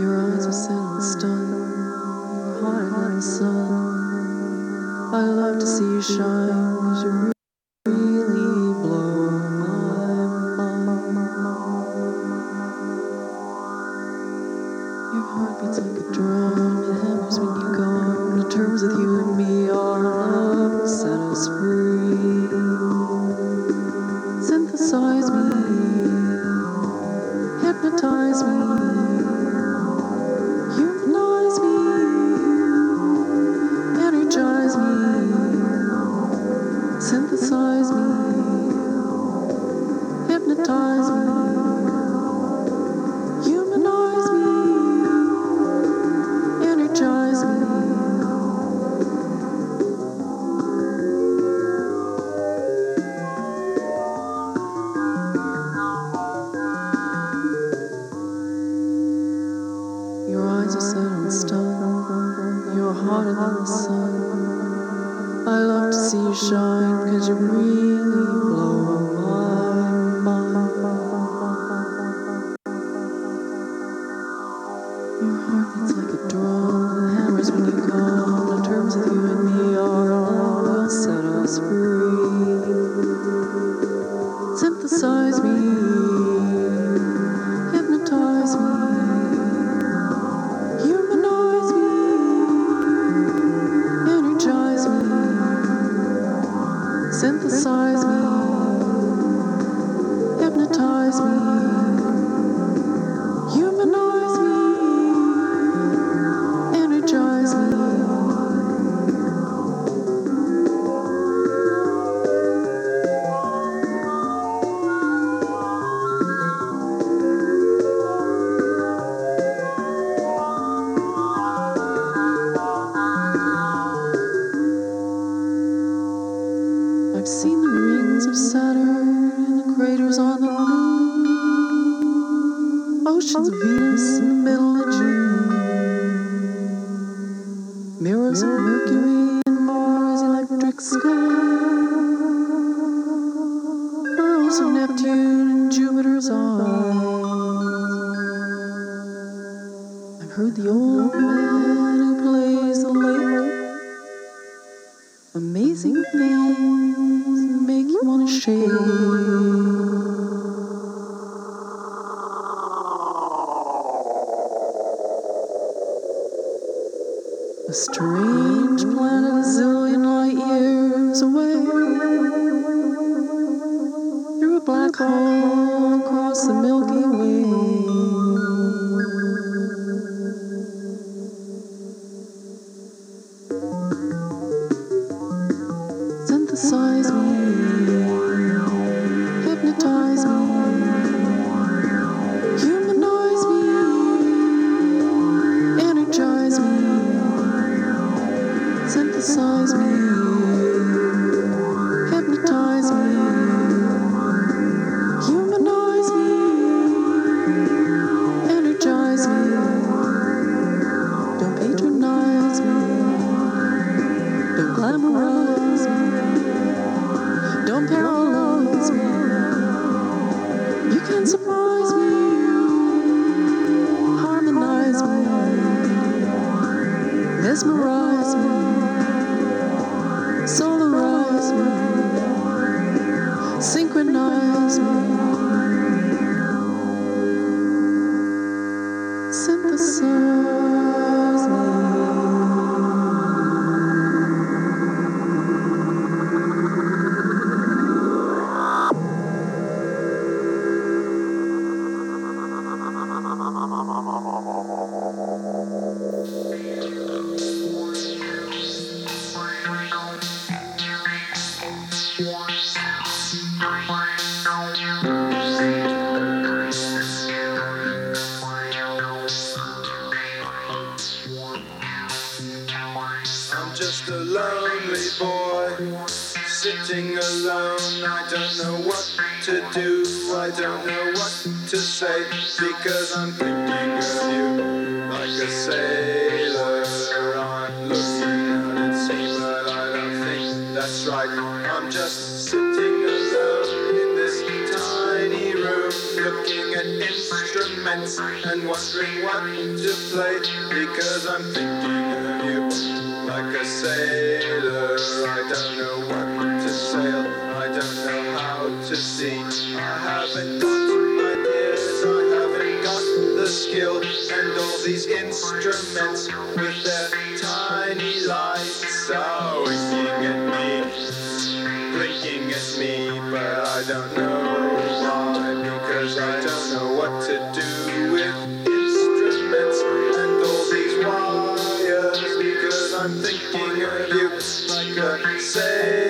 Your eyes are set in stone. High like the sun. I love to see you shine. you. size mi just sitting alone in this tiny room, looking at instruments and wondering what to play. Because I'm thinking of you like a sailor. I don't know what to sail, I don't know how to see. I haven't got my ideas, I haven't got the skill, and all these instruments with their tiny lights are winking at me but I don't know why because I don't know what to do with instruments and all these wires because I'm thinking of you like a sailor.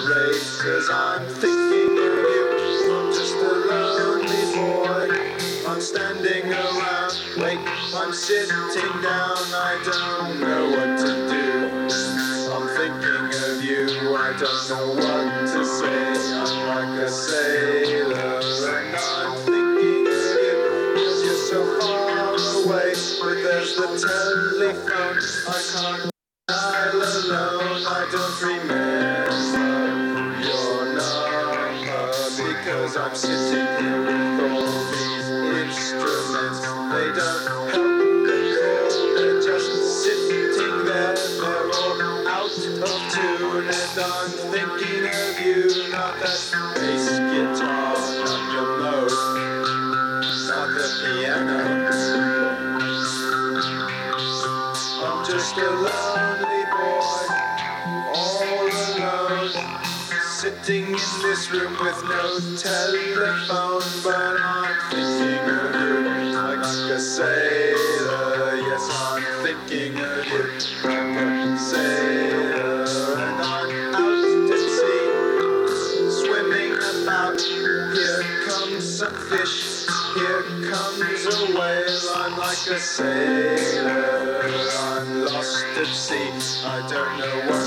Generators. I'm thinking of you, I'm just a lonely boy. I'm standing around, wait, I'm sitting down, I don't know what to do. I'm thinking of you, I don't know what to say. I'm like a sailor, and I'm thinking of you, cause you're so far away. But there's the telephone, I can't in this room with no telephone, but I'm thinking of you like a sailor. Yes, I'm thinking of you like a sailor, and I'm out at sea, swimming about. Here comes some fish, here comes a whale. I'm like a sailor, I'm lost at sea. I don't know what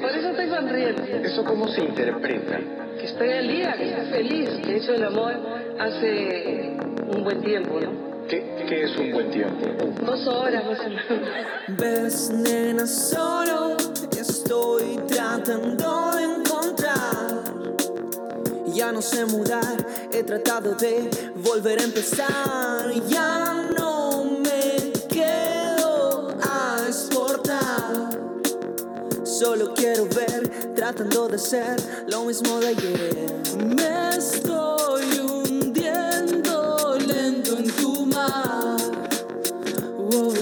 Por eso estoy sonriendo. ¿Eso cómo se interpreta? Que estoy al día, que estoy feliz, que he hecho el amor hace un buen tiempo, ¿no? ¿Qué, qué es un buen tiempo? Dos horas más o menos. Ves, nena, solo estoy tratando de encontrar. Ya no sé mudar, he tratado de volver a empezar. Ya no Solo quiero ver, tratando de ser lo mismo de ayer. Me estoy hundiendo lento en tu mar. Oh.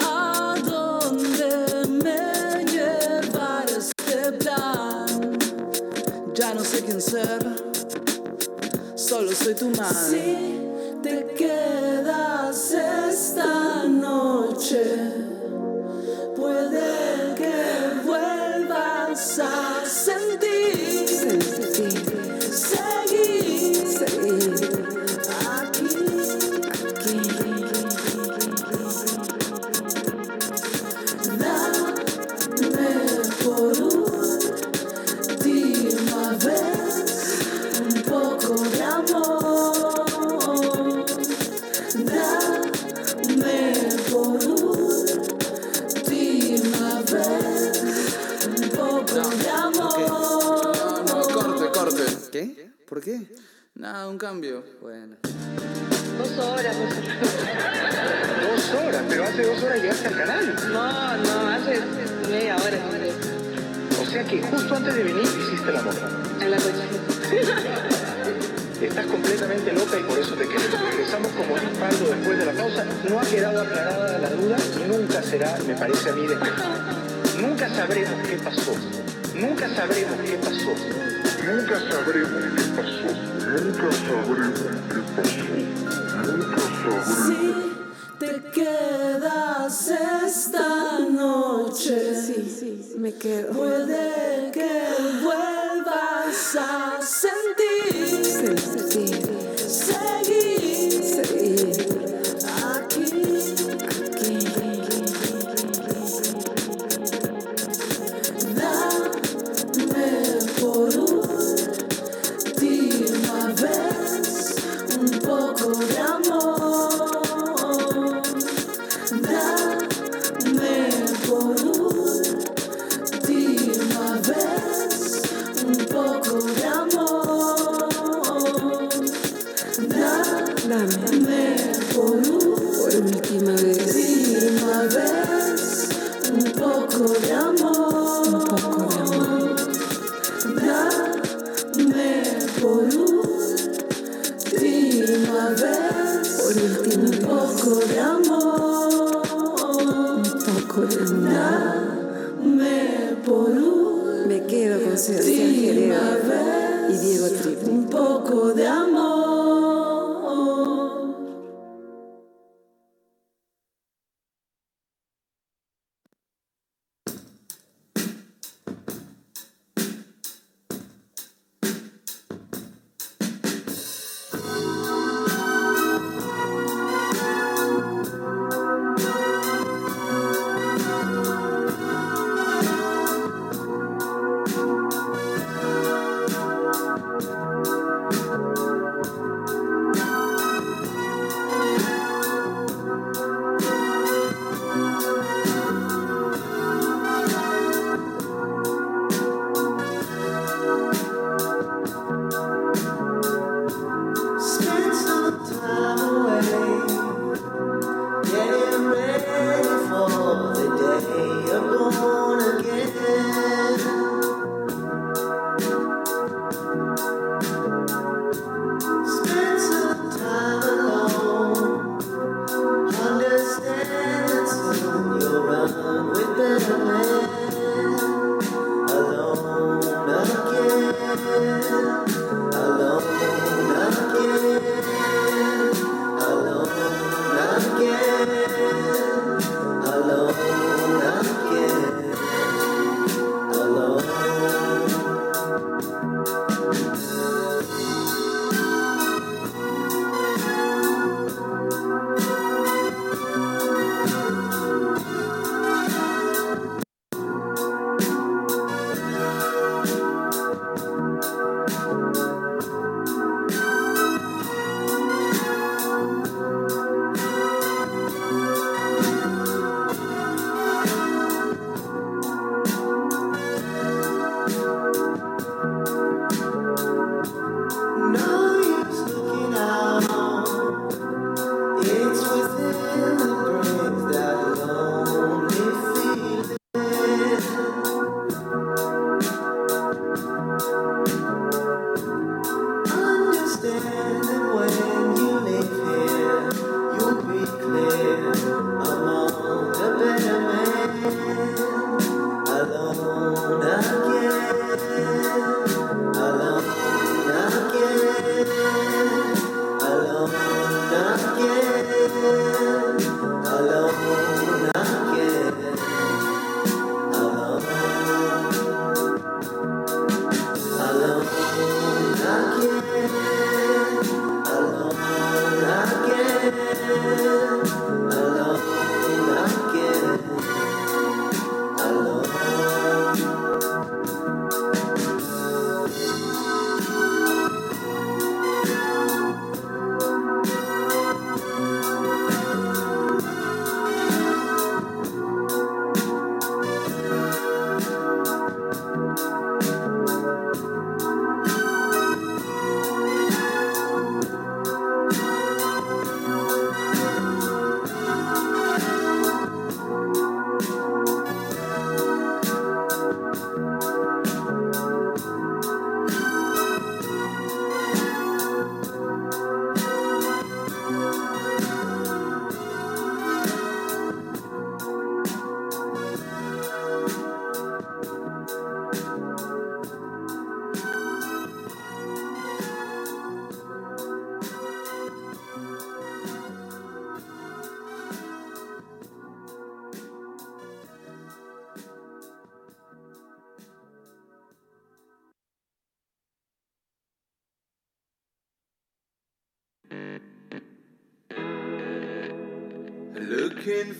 ¿A dónde me llevará este plan? Ya no sé quién ser, solo soy tu. Si Dos horas, pero hace dos horas llegaste al canal. No, no, hace media hora. O sea que justo antes de venir hiciste el amor. En la noche. Estás completamente loca y por eso te queremos. Regresamos como respaldo después de la pausa. No ha quedado aclarada la duda y nunca será, me parece a mí, despejada. Nunca sabremos qué pasó. Nunca sabremos qué pasó. Nunca sabremos qué pasó. Nunca sabremos qué pasó. Nunca. Si te quedas esta noche, me quedo. puede que vuelvas a sentir,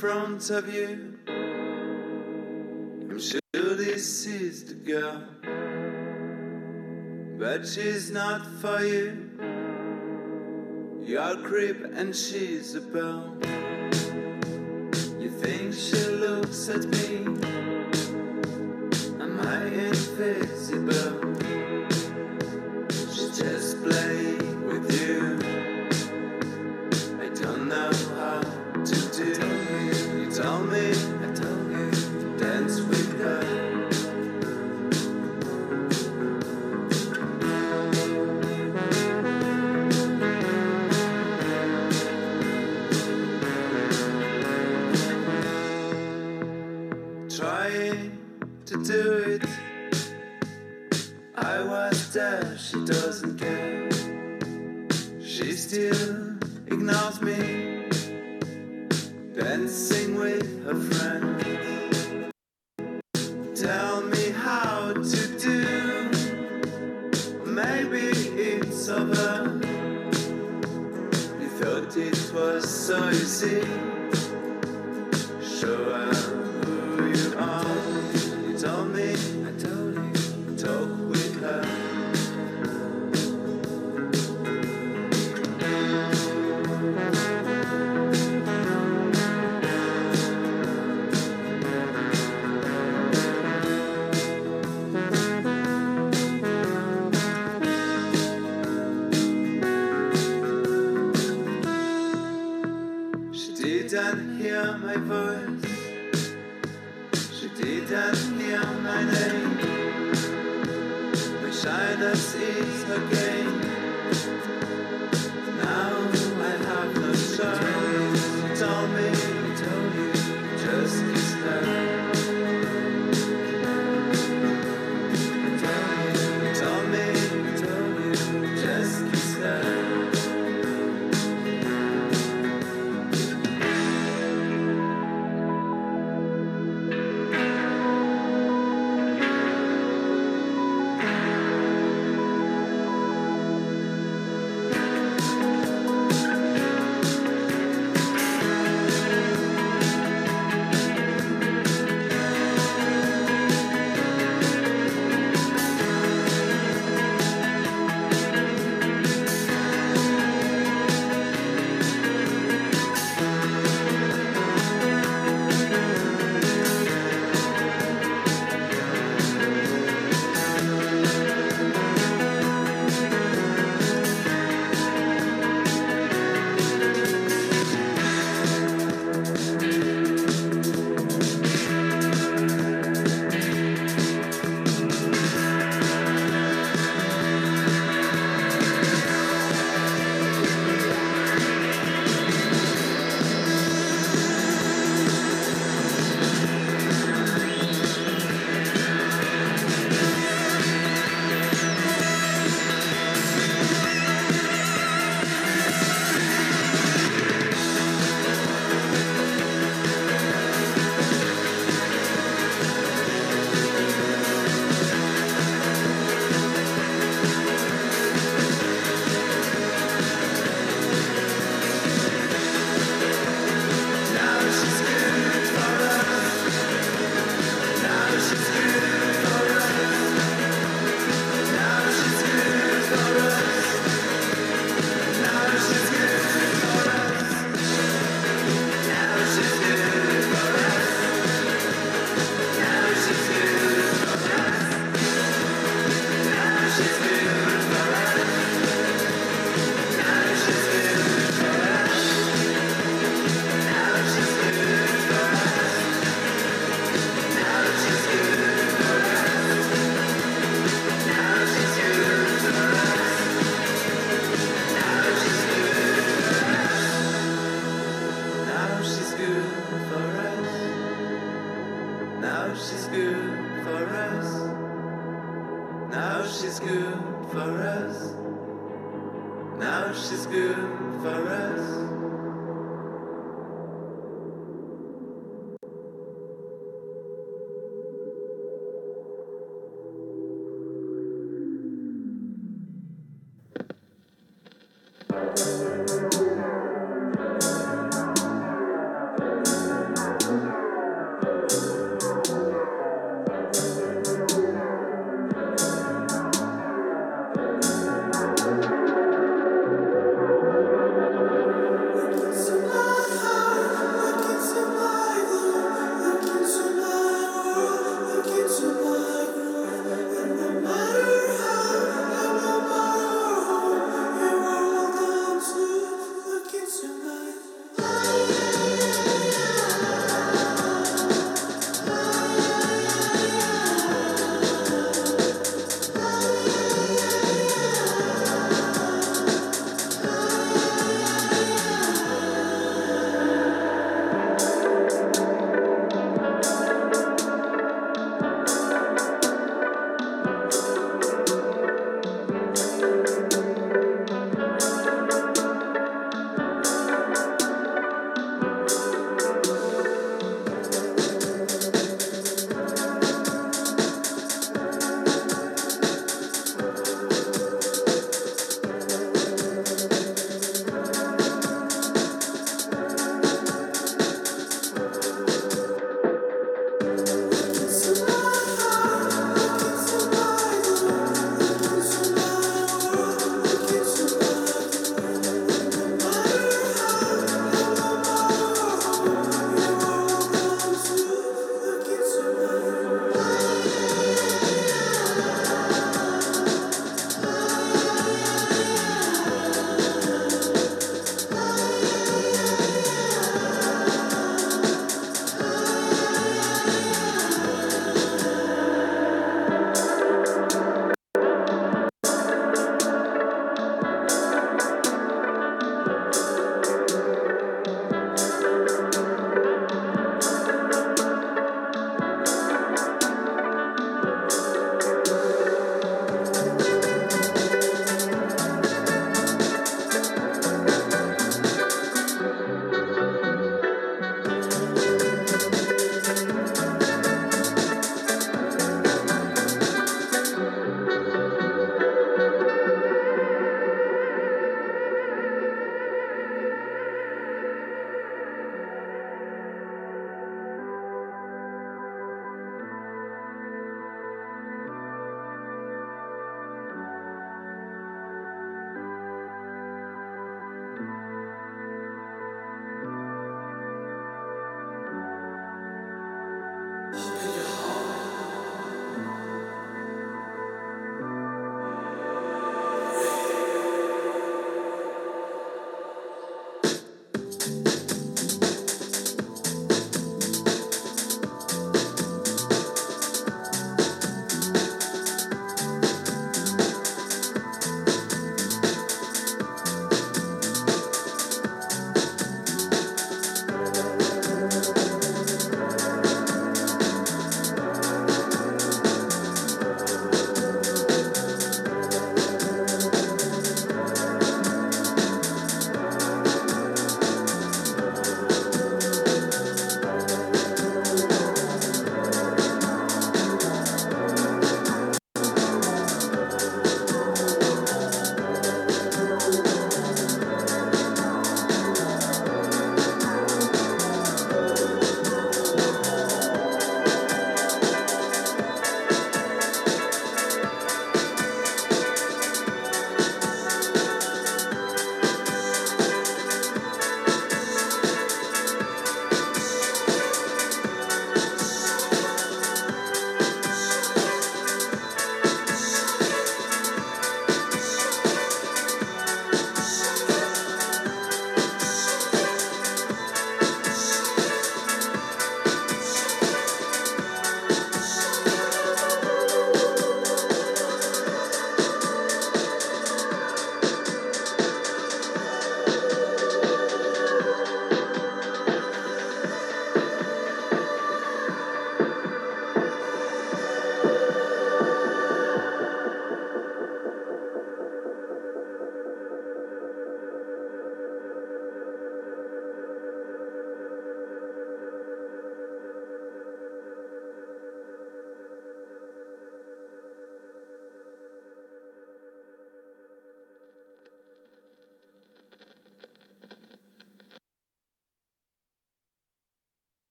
front of you. I'm sure this is the girl, but she's not for you. You're a creep and she's a bone. You think she looks at me? doesn't care. She still ignores me, dancing with her friends. Tell me how to do. Maybe it's over. You thought it was so easy.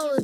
I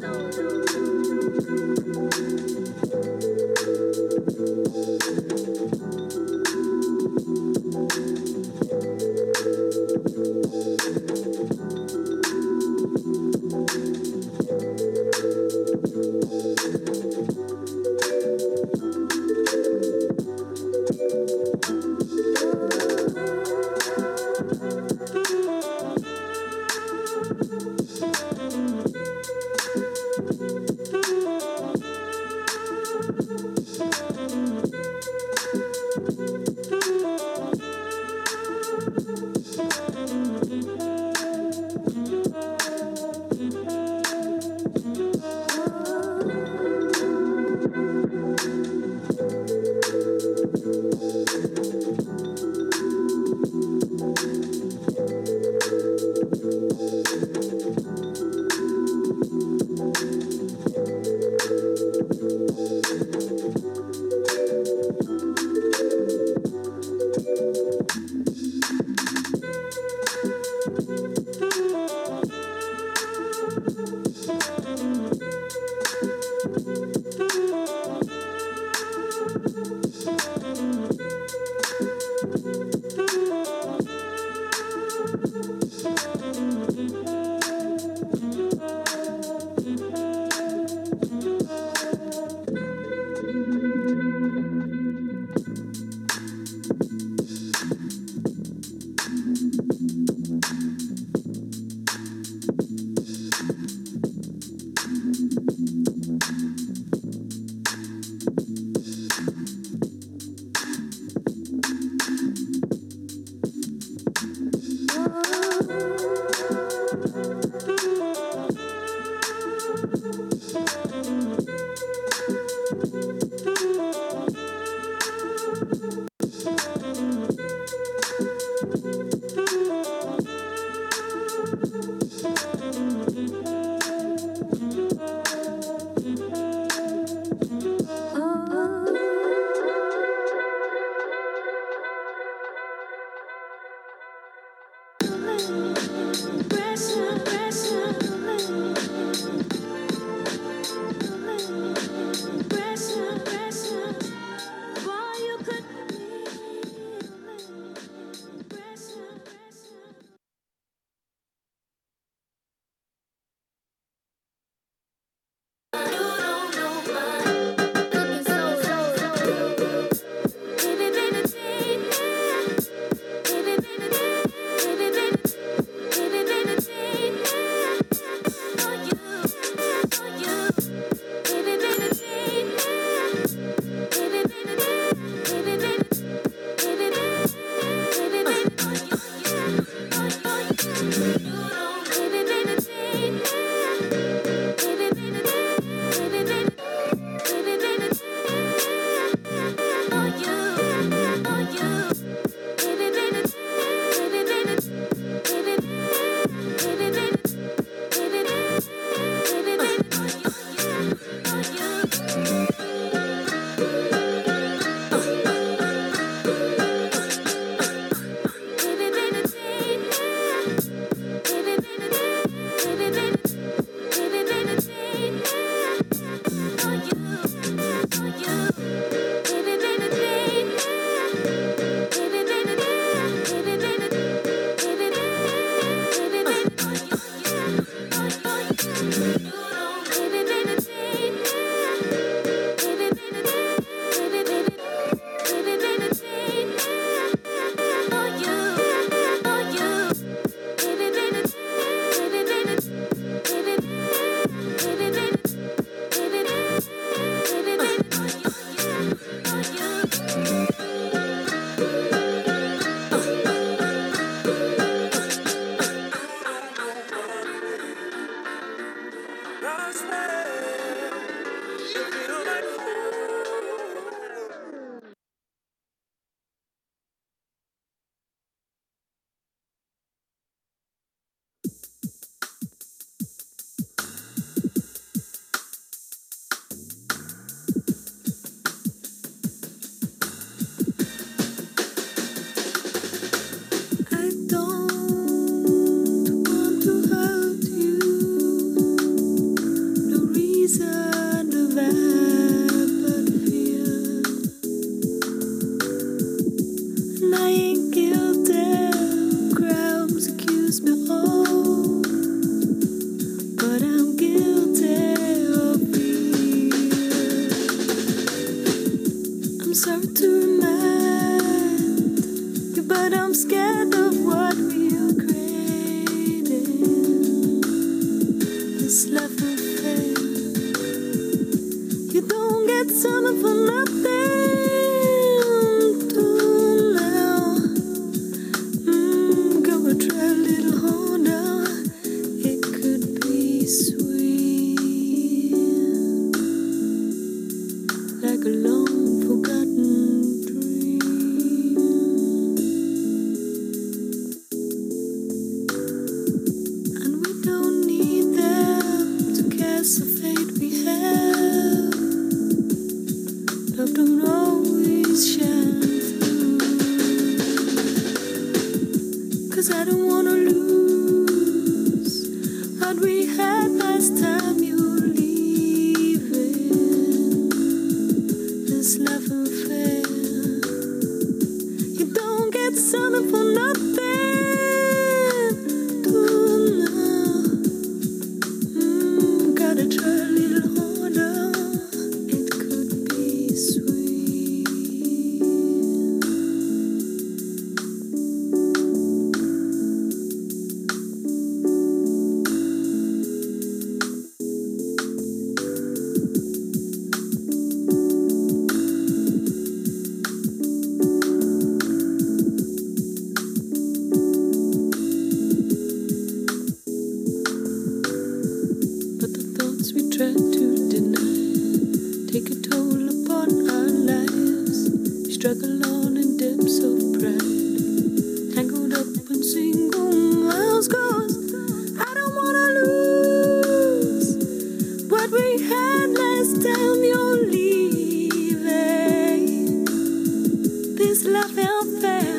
love felt fair.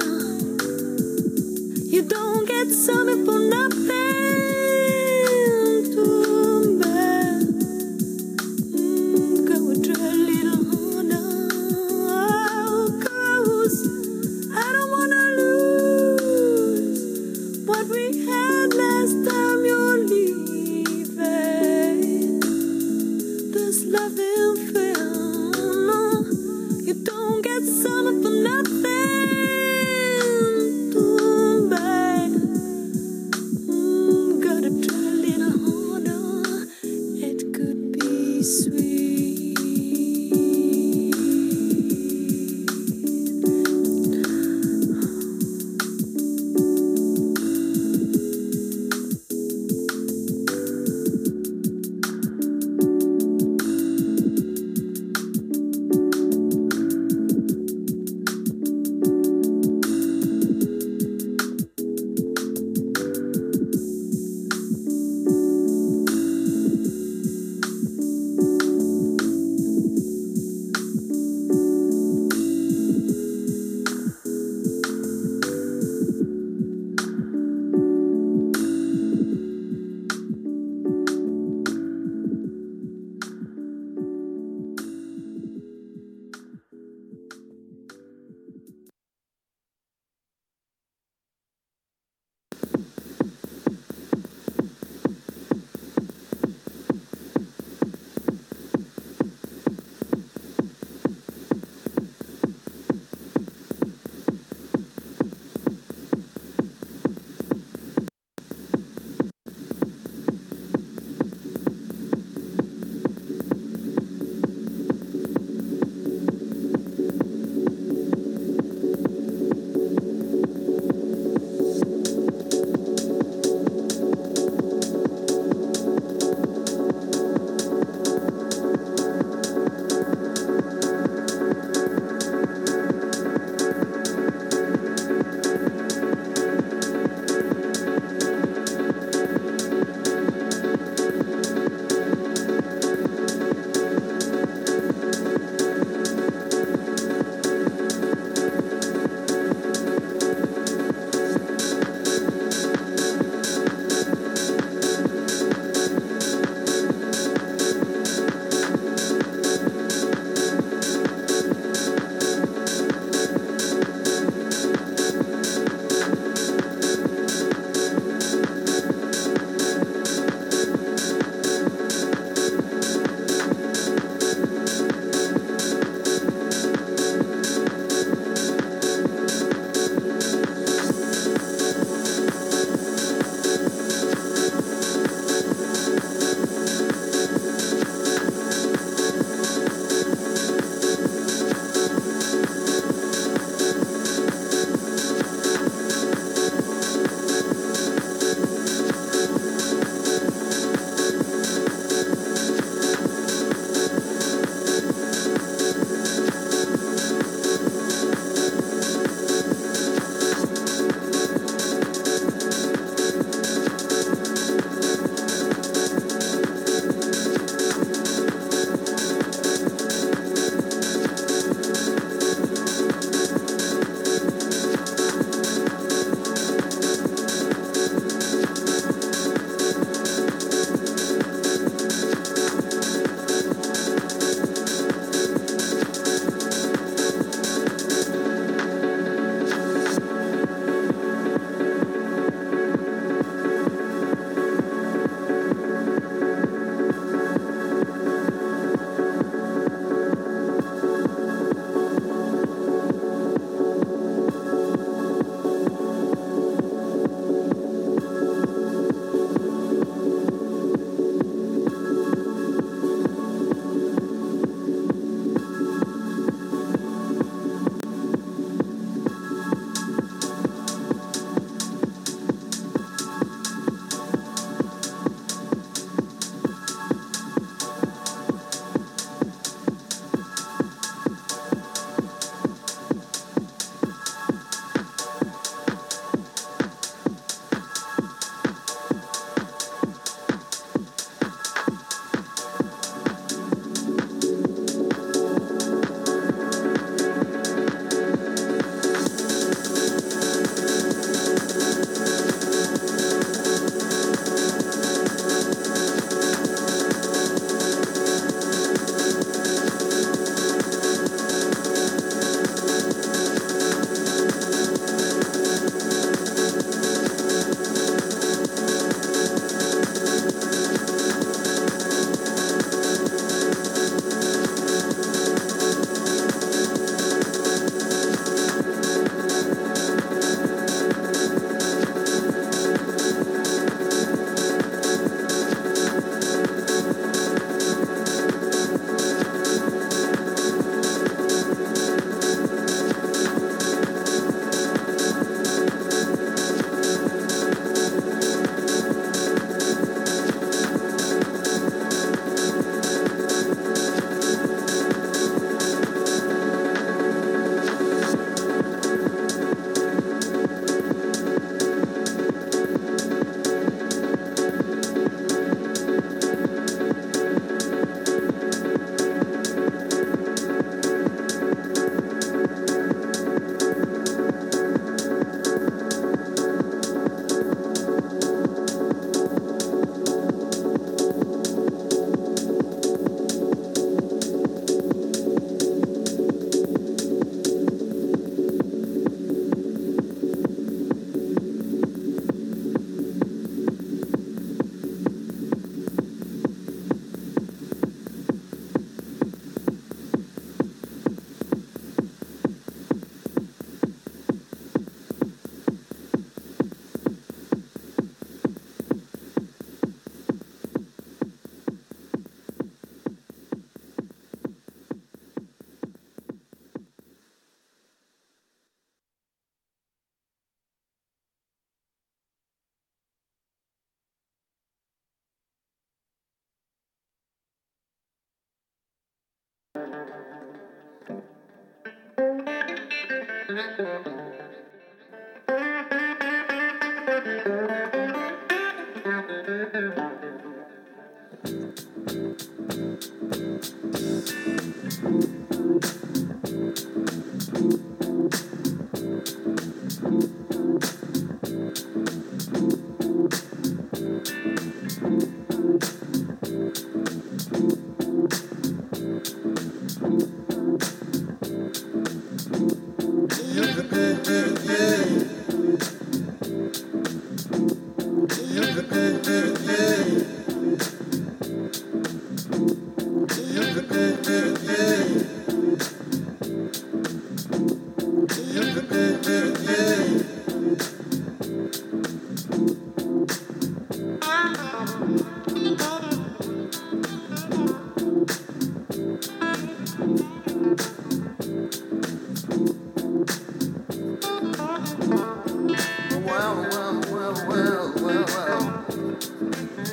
You don't get something for nothing.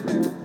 Well.